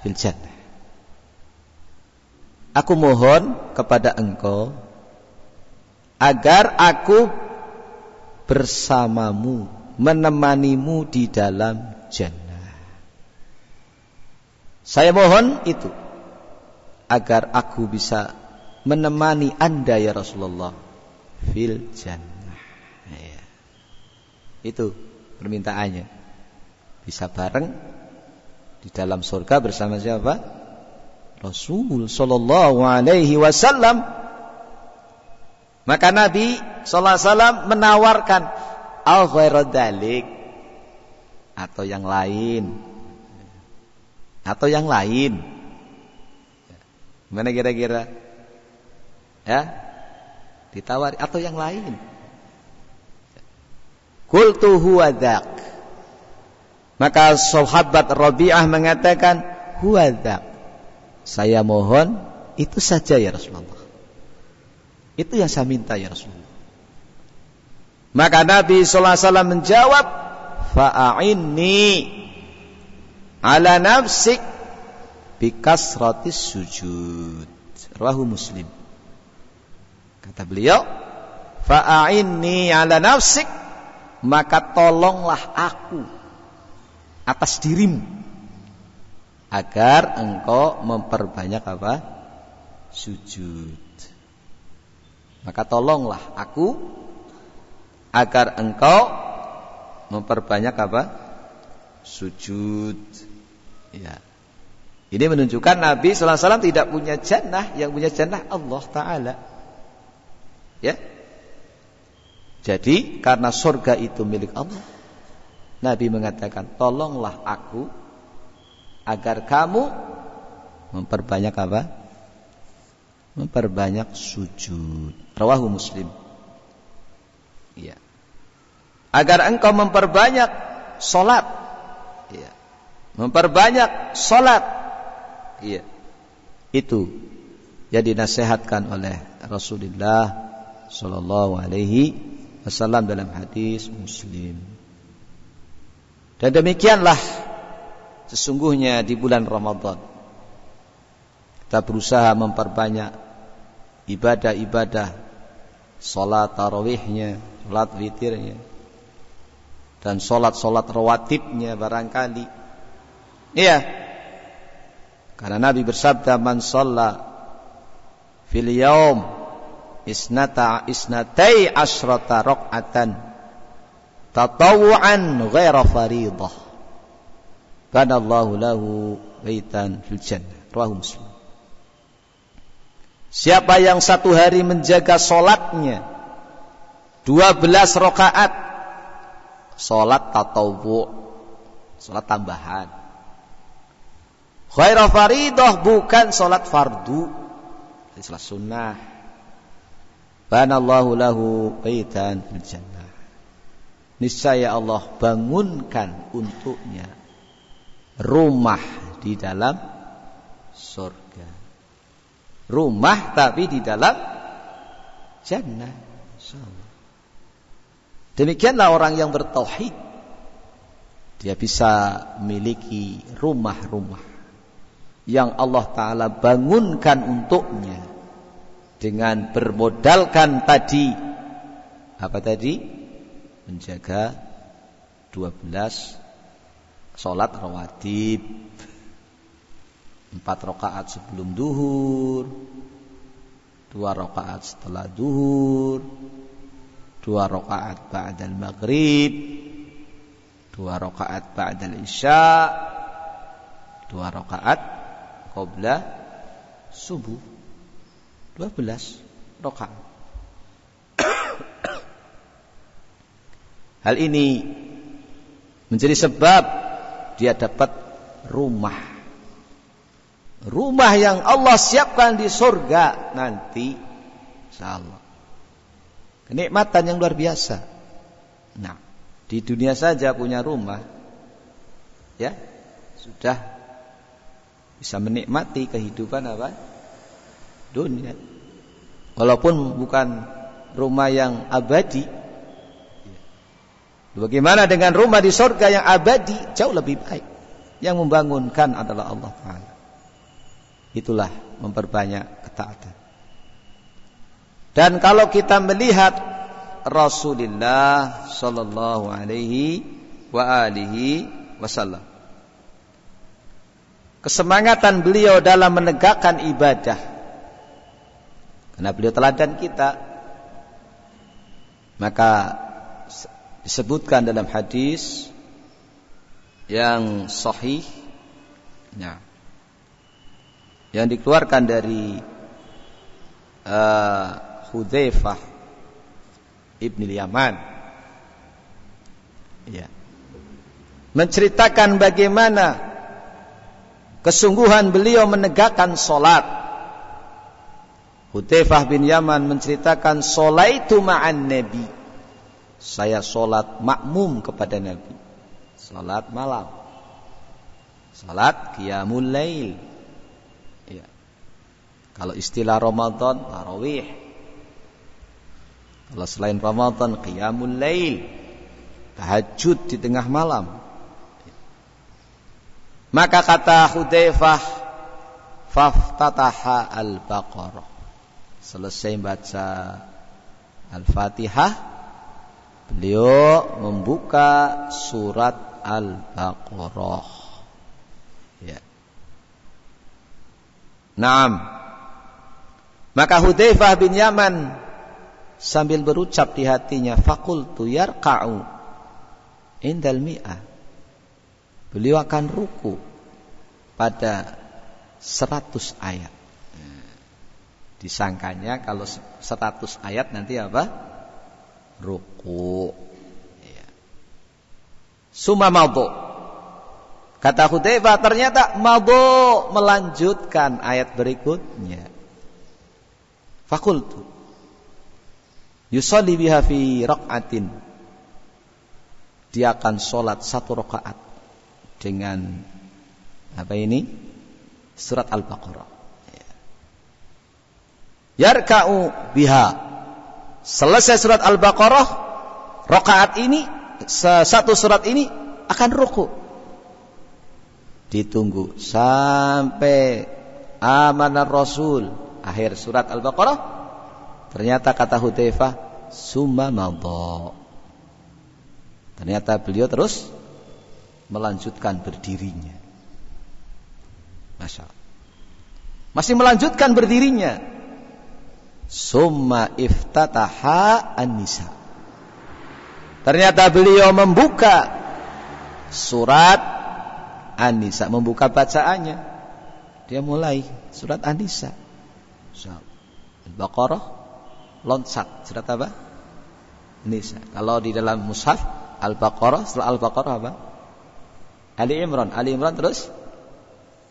[SPEAKER 1] fil jannah. Aku mohon kepada engkau agar aku bersamamu, menemanimu di dalam jannah. Saya mohon itu agar aku bisa menemani anda ya Rasulullah fil jannah. Ya. Itu permintaannya. Bisa bareng di dalam surga bersama siapa? Rasul sallallahu alaihi wasallam. Maka Nabi sallallahu alaihi wasallam menawarkan al dalik atau yang lain atau yang lain Mana kira-kira? Ya? Ditawari atau yang lain? Qultu huwa. Maka sahabat Rabi'ah mengatakan huwa. Saya mohon itu saja ya Rasulullah. Itu yang saya minta ya Rasulullah. Maka Nabi sallallahu alaihi wasallam menjawab, "Fa'inni ala nafsik bikasratis sujud. Rahu Muslim. Kata beliau, fa'ainni ala nafsik maka tolonglah aku atas dirimu agar engkau memperbanyak apa? sujud. Maka tolonglah aku agar engkau memperbanyak apa? sujud. Ya. Ini menunjukkan Nabi SAW tidak punya jannah, yang punya jannah Allah Taala. Ya. Jadi karena surga itu milik Allah, Nabi mengatakan, tolonglah aku agar kamu memperbanyak apa? Memperbanyak sujud. Rawahu Muslim. Ya. Agar engkau memperbanyak solat. Ya. Memperbanyak solat Iya. Itu yang dinasihatkan oleh Rasulullah sallallahu alaihi wasallam dalam hadis Muslim. Dan demikianlah sesungguhnya di bulan Ramadan kita berusaha memperbanyak ibadah-ibadah salat tarawihnya, salat witirnya dan salat-salat rawatibnya barangkali. Iya, karena Nabi bersabda man shalla fil yaum isnata isnatai asrata raq'atan tatawuan ghaira faridah. Kana Allahu lahu baitan fil jannah. Rawahu Muslim. Siapa yang satu hari menjaga solatnya 12 rakaat Solat tatawu Solat tambahan Khairah faridah bukan solat fardu. Ini salat sunnah. Banallahu lahu baitan fil jannah. Niscaya Allah bangunkan untuknya rumah di dalam surga. Rumah tapi di dalam jannah. Demikianlah orang yang bertauhid. Dia bisa memiliki rumah-rumah yang Allah Ta'ala bangunkan untuknya dengan bermodalkan tadi. Apa tadi? Menjaga 12 sholat rawatib empat rakaat sebelum duhur dua rakaat setelah duhur dua rakaat ba'dal maghrib dua rakaat ba'dal isya dua rakaat qabla subuh 12 rakaat. Hal ini menjadi sebab dia dapat rumah. Rumah yang Allah siapkan di surga nanti insyaallah. Kenikmatan yang luar biasa. Nah, di dunia saja punya rumah ya, sudah bisa menikmati kehidupan apa? Dunia. Walaupun bukan rumah yang abadi. Bagaimana dengan rumah di surga yang abadi? Jauh lebih baik. Yang membangunkan adalah Allah Ta'ala. Itulah memperbanyak ketaatan. Dan kalau kita melihat Rasulullah sallallahu alaihi wa alihi wasallam kesemangatan beliau dalam menegakkan ibadah karena beliau teladan kita. Maka disebutkan dalam hadis yang sahih. Ya, yang dikeluarkan dari uh, Hudzaifah Ibn Yaman ya. Menceritakan bagaimana kesungguhan beliau menegakkan solat Hutaifah bin Yaman menceritakan solaitu ma'an Nabi. Saya solat makmum kepada Nabi. Solat malam. Solat qiyamul lail. Ya. Kalau istilah Ramadan, tarawih. Kalau selain Ramadan, qiyamul lail. Tahajud di tengah malam. Maka kata Hudzaifah, faftataha al-Baqarah selesai baca Al-Fatihah beliau membuka surat Al-Baqarah. Ya. Naam. Maka Hudzaifah bin Yaman sambil berucap di hatinya fakultu yarqa'u indal mi'ah beliau akan ruku pada 100 ayat Disangkanya kalau 100 ayat nanti apa? Ruku. Ya. Suma madu. Kata Hudzaifah ternyata madu melanjutkan ayat berikutnya. Fakultu. Yusalli biha fi raq'atin. Dia akan sholat satu rakaat dengan apa ini? Surat Al-Baqarah yarka'u biha. Selesai surat Al-Baqarah, rakaat ini satu surat ini akan ruku. Ditunggu sampai amanar Rasul akhir surat Al-Baqarah. Ternyata kata Hudzaifah summa madha. Ternyata beliau terus melanjutkan berdirinya. Masya Allah. Masih melanjutkan berdirinya. Summa iftataha an-nisa. Ternyata beliau membuka surat An-Nisa, membuka bacaannya. Dia mulai surat An-Nisa. Al-Baqarah loncat. Surat apa? Nisa. Kalau di dalam mushaf Al-Baqarah, setelah Al-Baqarah apa? Ali Imran. Ali Imran terus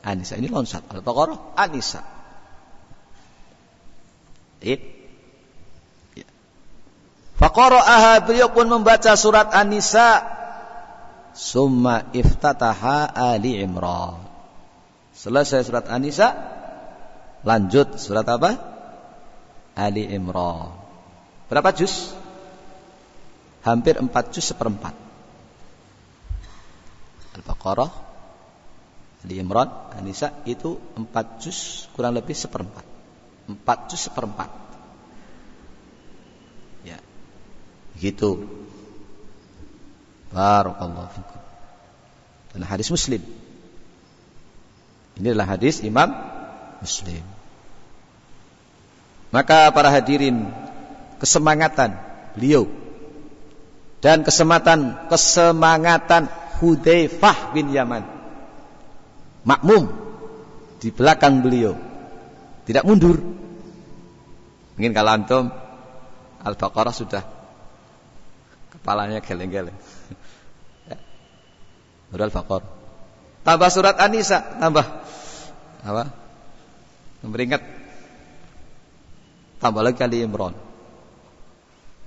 [SPEAKER 1] An-Nisa. Ini loncat. Al-Baqarah, An-Nisa. Ya. Faqara'aha beliau pun membaca surat An-Nisa summa iftataha Ali Imran. Selesai surat An-Nisa lanjut surat apa? Ali Imran. Berapa juz? Hampir empat juz seperempat. Al-Baqarah, Ali Imran, An-Nisa itu empat juz kurang lebih seperempat. Empat juz seperempat. Ya. Begitu. Barakallahu fikum. Dan hadis Muslim. Ini adalah hadis Imam Muslim. Maka para hadirin kesemangatan beliau dan kesemangatan kesemangatan Hudzaifah bin Yaman makmum di belakang beliau tidak mundur Mungkin kalau antum Al-Baqarah sudah Kepalanya geleng-geleng. Modal fakor. Tambah surat An-Nisa, tambah apa? Memperingat. Tambah lagi kali Imran.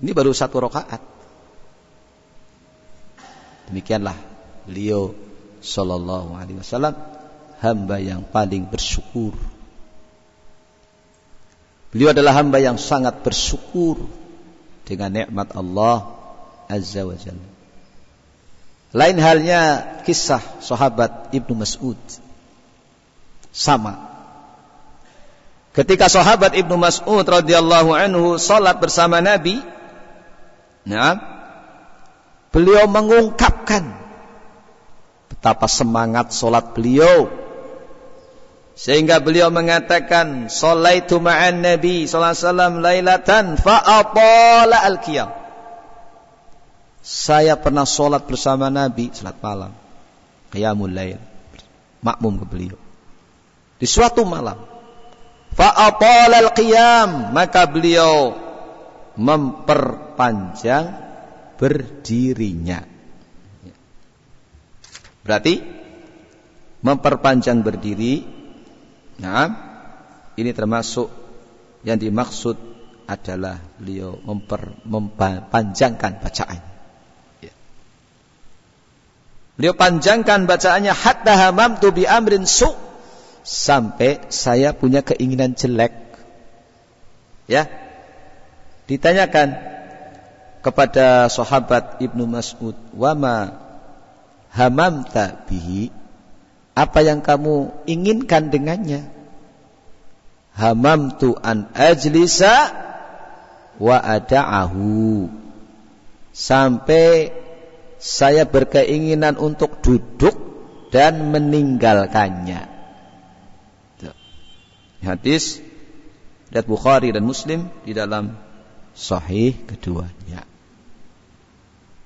[SPEAKER 1] Ini baru satu rakaat. Demikianlah beliau sallallahu alaihi wasallam hamba yang paling bersyukur. Beliau adalah hamba yang sangat bersyukur dengan nikmat Allah Azza wa Jalla. Lain halnya kisah sahabat Ibnu Mas'ud. Sama. Ketika sahabat Ibnu Mas'ud radhiyallahu anhu salat bersama Nabi, nah, beliau mengungkapkan betapa semangat salat beliau sehingga beliau mengatakan salaitu ma'an nabi sallallahu alaihi wasallam lailatan fa al-qiyam saya pernah sholat bersama Nabi sholat malam. Qiyamul lail. Makmum ke beliau. Di suatu malam. Fa'atal al-qiyam. Maka beliau memperpanjang berdirinya. Berarti memperpanjang berdiri. Nah, ini termasuk yang dimaksud adalah beliau memper, mempanjangkan bacaan. Beliau panjangkan bacaannya hatta hamamtu bi amrin su sampai saya punya keinginan jelek. Ya. Ditanyakan kepada sahabat Ibnu Mas'ud, "Wa ma hamamta bihi?" Apa yang kamu inginkan dengannya? Hamamtu an ajlisa wa ada'ahu. Sampai saya berkeinginan untuk duduk dan meninggalkannya. Hadis lihat Bukhari dan Muslim di dalam sahih keduanya.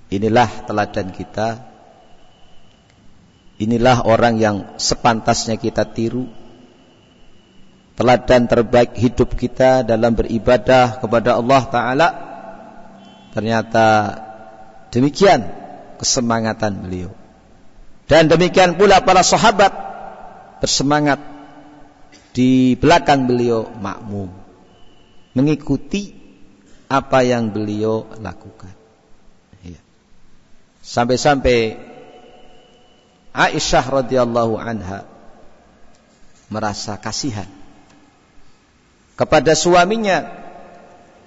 [SPEAKER 1] Inilah teladan kita. Inilah orang yang sepantasnya kita tiru. Teladan terbaik hidup kita dalam beribadah kepada Allah Ta'ala. Ternyata demikian kesemangatan beliau. Dan demikian pula para sahabat bersemangat di belakang beliau makmum mengikuti apa yang beliau lakukan. Iya. Sampai-sampai Aisyah radhiyallahu anha merasa kasihan kepada suaminya.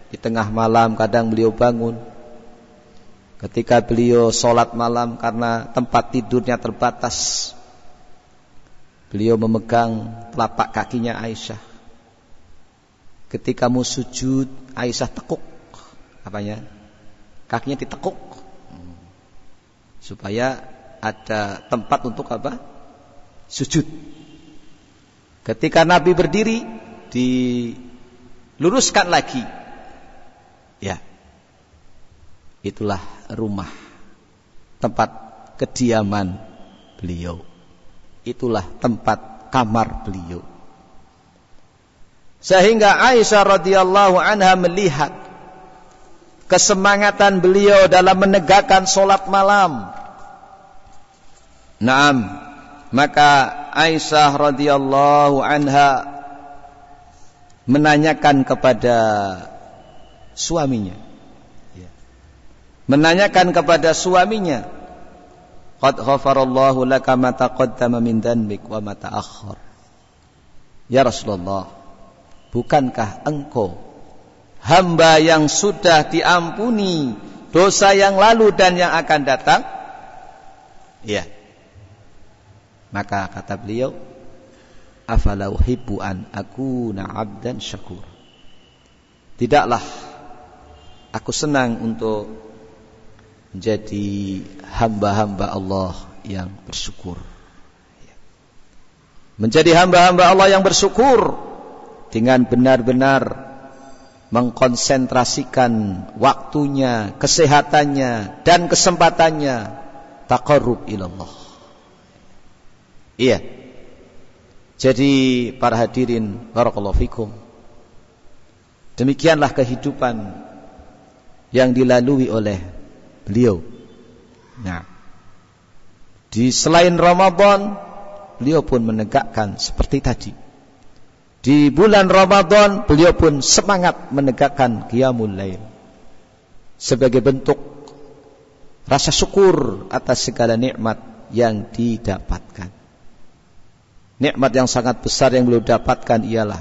[SPEAKER 1] Di tengah malam kadang beliau bangun. Ketika beliau sholat malam karena tempat tidurnya terbatas, beliau memegang telapak kakinya Aisyah. Ketika mau sujud, Aisyah tekuk, apanya? Kakinya ditekuk, supaya ada tempat untuk apa? Sujud. Ketika Nabi berdiri, diluruskan lagi. Ya, itulah rumah tempat kediaman beliau itulah tempat kamar beliau sehingga Aisyah radhiyallahu anha melihat kesemangatan beliau dalam menegakkan solat malam Naam. Maka Aisyah radhiyallahu anha menanyakan kepada suaminya. Menanyakan kepada suaminya qad ghafarallahu laka ma taqaddama min dhanbik wa ma ta'akhkhar. Ya Rasulullah bukankah engkau hamba yang sudah diampuni dosa yang lalu dan yang akan datang? Iya maka kata beliau afalau hibbu an akuna abdan syakur tidaklah aku senang untuk menjadi hamba-hamba Allah yang bersyukur. Menjadi hamba-hamba Allah yang bersyukur dengan benar-benar mengkonsentrasikan waktunya, kesehatannya dan kesempatannya taqarrub ilallah. Iya. Jadi para hadirin barakallahu fikum. Demikianlah kehidupan yang dilalui oleh beliau. Nah, di selain Ramadan, beliau pun menegakkan seperti tadi. Di bulan Ramadan, beliau pun semangat menegakkan qiyamul lail sebagai bentuk rasa syukur atas segala nikmat yang didapatkan. Nikmat yang sangat besar yang beliau dapatkan ialah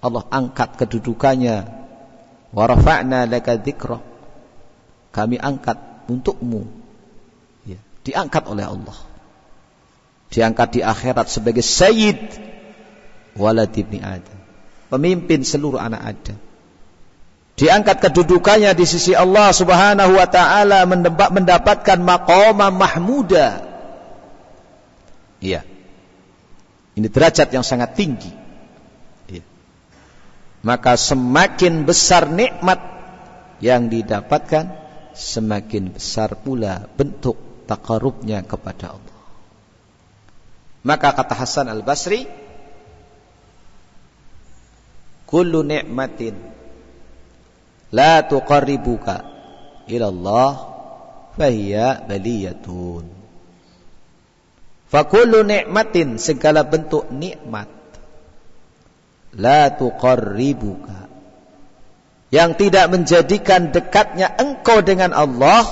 [SPEAKER 1] Allah angkat kedudukannya wa rafa'na laka dzikra. Kami angkat untukmu. Ya, diangkat oleh Allah. Diangkat di akhirat sebagai sayyid walad ibni Adam. Pemimpin seluruh anak Adam. Diangkat kedudukannya di sisi Allah Subhanahu wa taala mendapatkan maqama mahmuda. Iya. Ini derajat yang sangat tinggi. Ya. Maka semakin besar nikmat yang didapatkan, semakin besar pula bentuk takarubnya kepada Allah. Maka kata Hasan al-Basri, Kullu ni'matin la tuqarribuka ila Allah fahiya baliyatun. Fakullu nikmatin segala bentuk nikmat. La tuqarribuka. Yang tidak menjadikan dekatnya engkau dengan Allah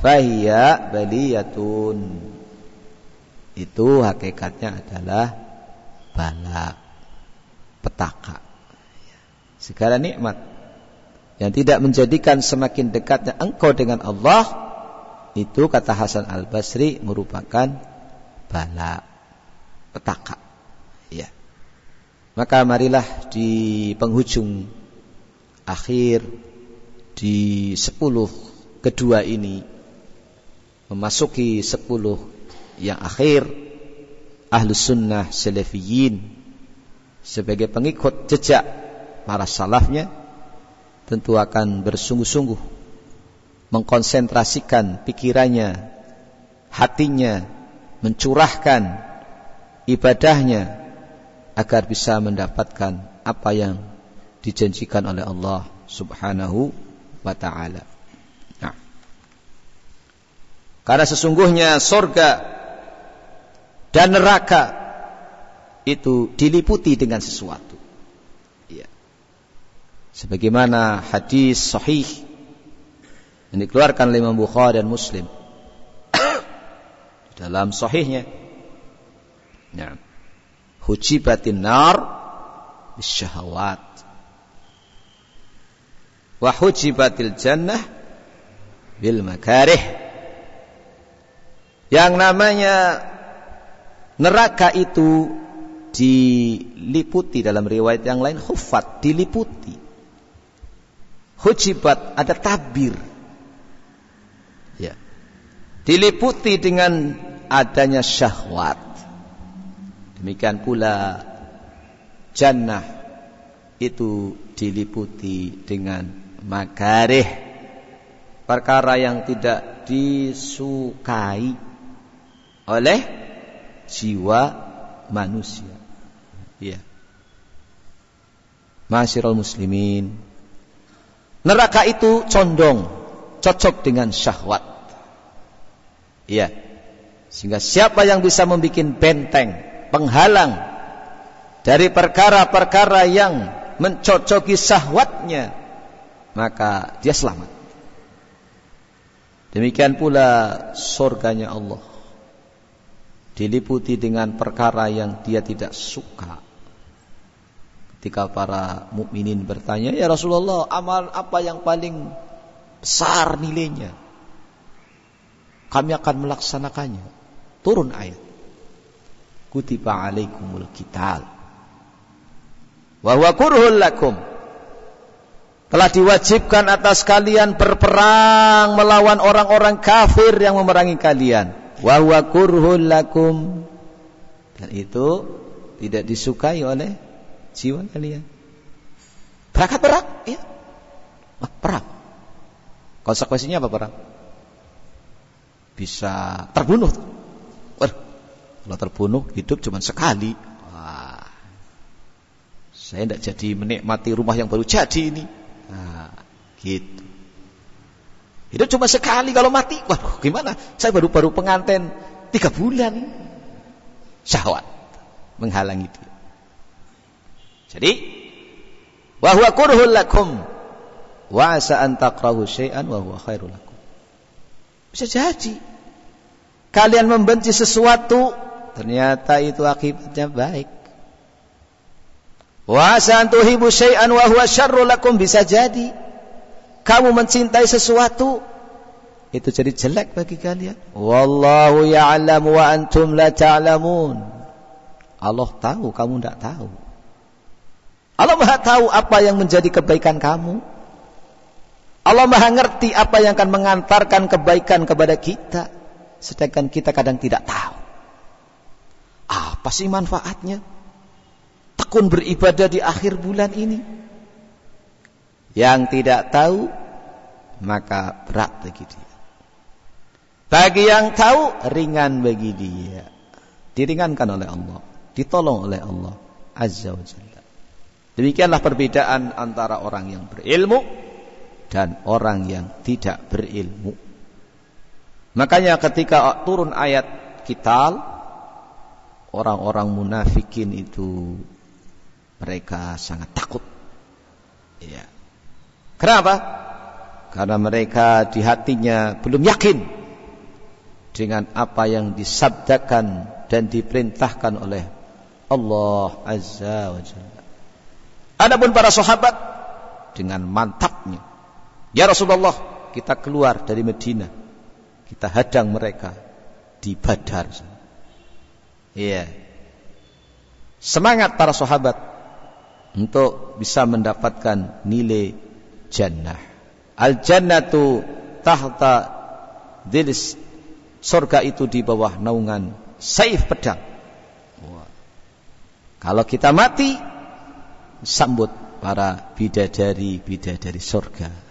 [SPEAKER 1] fahiya baliyatun. Itu hakikatnya adalah bala petaka. Segala nikmat yang tidak menjadikan semakin dekatnya engkau dengan Allah itu kata Hasan Al-Basri merupakan bala petaka. Ya. Maka marilah di penghujung akhir di sepuluh kedua ini memasuki sepuluh yang akhir ahlus sunnah salafiyin sebagai pengikut jejak para salafnya tentu akan bersungguh-sungguh mengkonsentrasikan pikirannya hatinya mencurahkan ibadahnya agar bisa mendapatkan apa yang dijanjikan oleh Allah Subhanahu wa taala. Nah. Karena sesungguhnya sorga dan neraka itu diliputi dengan sesuatu. Ya. Sebagaimana hadis sahih yang dikeluarkan oleh Imam Bukhari dan Muslim dalam sahihnya. Nah, hujibatin nar bisyahawat. Wa hujibatil jannah bil makarih. Yang namanya neraka itu diliputi dalam riwayat yang lain hufat diliputi. Hujibat ada tabir diliputi dengan adanya syahwat. Demikian pula jannah itu diliputi dengan makarih perkara yang tidak disukai oleh jiwa manusia. Ya. Masyiral muslimin. Neraka itu condong cocok dengan syahwat. Iya. Sehingga siapa yang bisa membuat benteng, penghalang dari perkara-perkara yang mencocoki sahwatnya, maka dia selamat. Demikian pula surganya Allah diliputi dengan perkara yang dia tidak suka. Ketika para mukminin bertanya, "Ya Rasulullah, amal apa yang paling besar nilainya?" Kami akan melaksanakannya. Turun ayat. Kutiba alaikumul kital. Wa kurhul lakum. Telah diwajibkan atas kalian berperang melawan orang-orang kafir yang memerangi kalian. Wa kurhul lakum. Dan itu tidak disukai oleh jiwa kalian. Berangkat perang, ya. Perang. Konsekuensinya apa perang? Bisa terbunuh. Waduh, kalau terbunuh hidup cuma sekali. Wah, saya tidak jadi menikmati rumah yang baru jadi ini. Nah, gitu. Hidup cuma sekali kalau mati, waduh gimana? Saya baru-baru pengantin tiga bulan. Syahwat menghalangi dia. Jadi, wahwa kurhul lakum wa asa an takrahu syai'an wa. Bisa jadi kalian membenci sesuatu ternyata itu akibatnya baik. Wa syai'an wa huwa bisa jadi kamu mencintai sesuatu itu jadi jelek bagi kalian. Wallahu ya'lamu wa antum la ta'lamun. Allah tahu, kamu tidak tahu. Allah Maha tahu apa yang menjadi kebaikan kamu. Allah Maha ngerti apa yang akan mengantarkan kebaikan kepada kita. Sedangkan kita kadang tidak tahu. Apa sih manfaatnya? Tekun beribadah di akhir bulan ini. Yang tidak tahu maka berat bagi dia. Bagi yang tahu ringan bagi dia. Diringankan oleh Allah, ditolong oleh Allah Azza wa Jalla. Demikianlah perbedaan antara orang yang berilmu dan orang yang tidak berilmu. Makanya ketika turun ayat kital orang-orang munafikin itu mereka sangat takut. Ya. Kenapa? Karena mereka di hatinya belum yakin dengan apa yang disabdakan dan diperintahkan oleh Allah Azza wa Jalla. Adapun para sahabat dengan mantapnya. Ya Rasulullah, kita keluar dari Medina. Kita hadang mereka di Badar. Iya. Semangat para sahabat untuk bisa mendapatkan nilai jannah. Al jannatu tahta dilis surga itu di bawah naungan saif pedang. Kalau kita mati sambut para bidadari bidadari surga.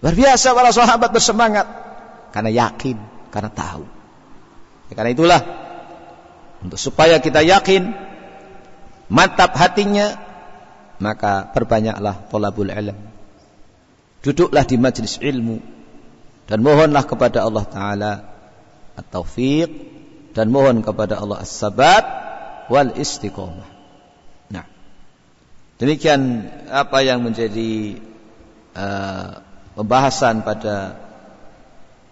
[SPEAKER 1] Luar biasa para sahabat bersemangat karena yakin, karena tahu. Ya, karena itulah untuk supaya kita yakin mantap hatinya maka perbanyaklah tolabul ilm Duduklah di majlis ilmu dan mohonlah kepada Allah taala at-taufiq dan mohon kepada Allah as-sabat wal istiqomah. Nah, demikian apa yang menjadi uh, pembahasan pada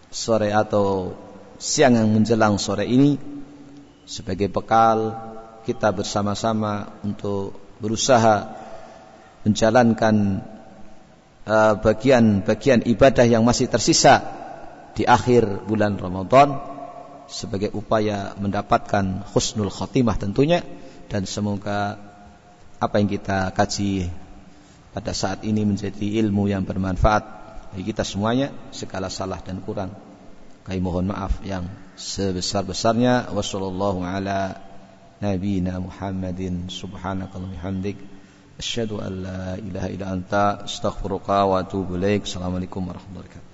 [SPEAKER 1] sore atau siang yang menjelang sore ini sebagai bekal kita bersama-sama untuk berusaha menjalankan Eh, bagian-bagian ibadah yang masih tersisa di akhir bulan Ramadan sebagai upaya mendapatkan husnul khotimah tentunya dan semoga apa yang kita kaji pada saat ini menjadi ilmu yang bermanfaat bagi kita semuanya segala salah dan kurang. Kami mohon maaf yang sebesar-besarnya. Wasallallahu ala Muhammadin. Hamdik Asyhadu an la ilaha illa anta. Astaghfiruka wa atubu ilaik. Assalamualaikum warahmatullahi wabarakatuh.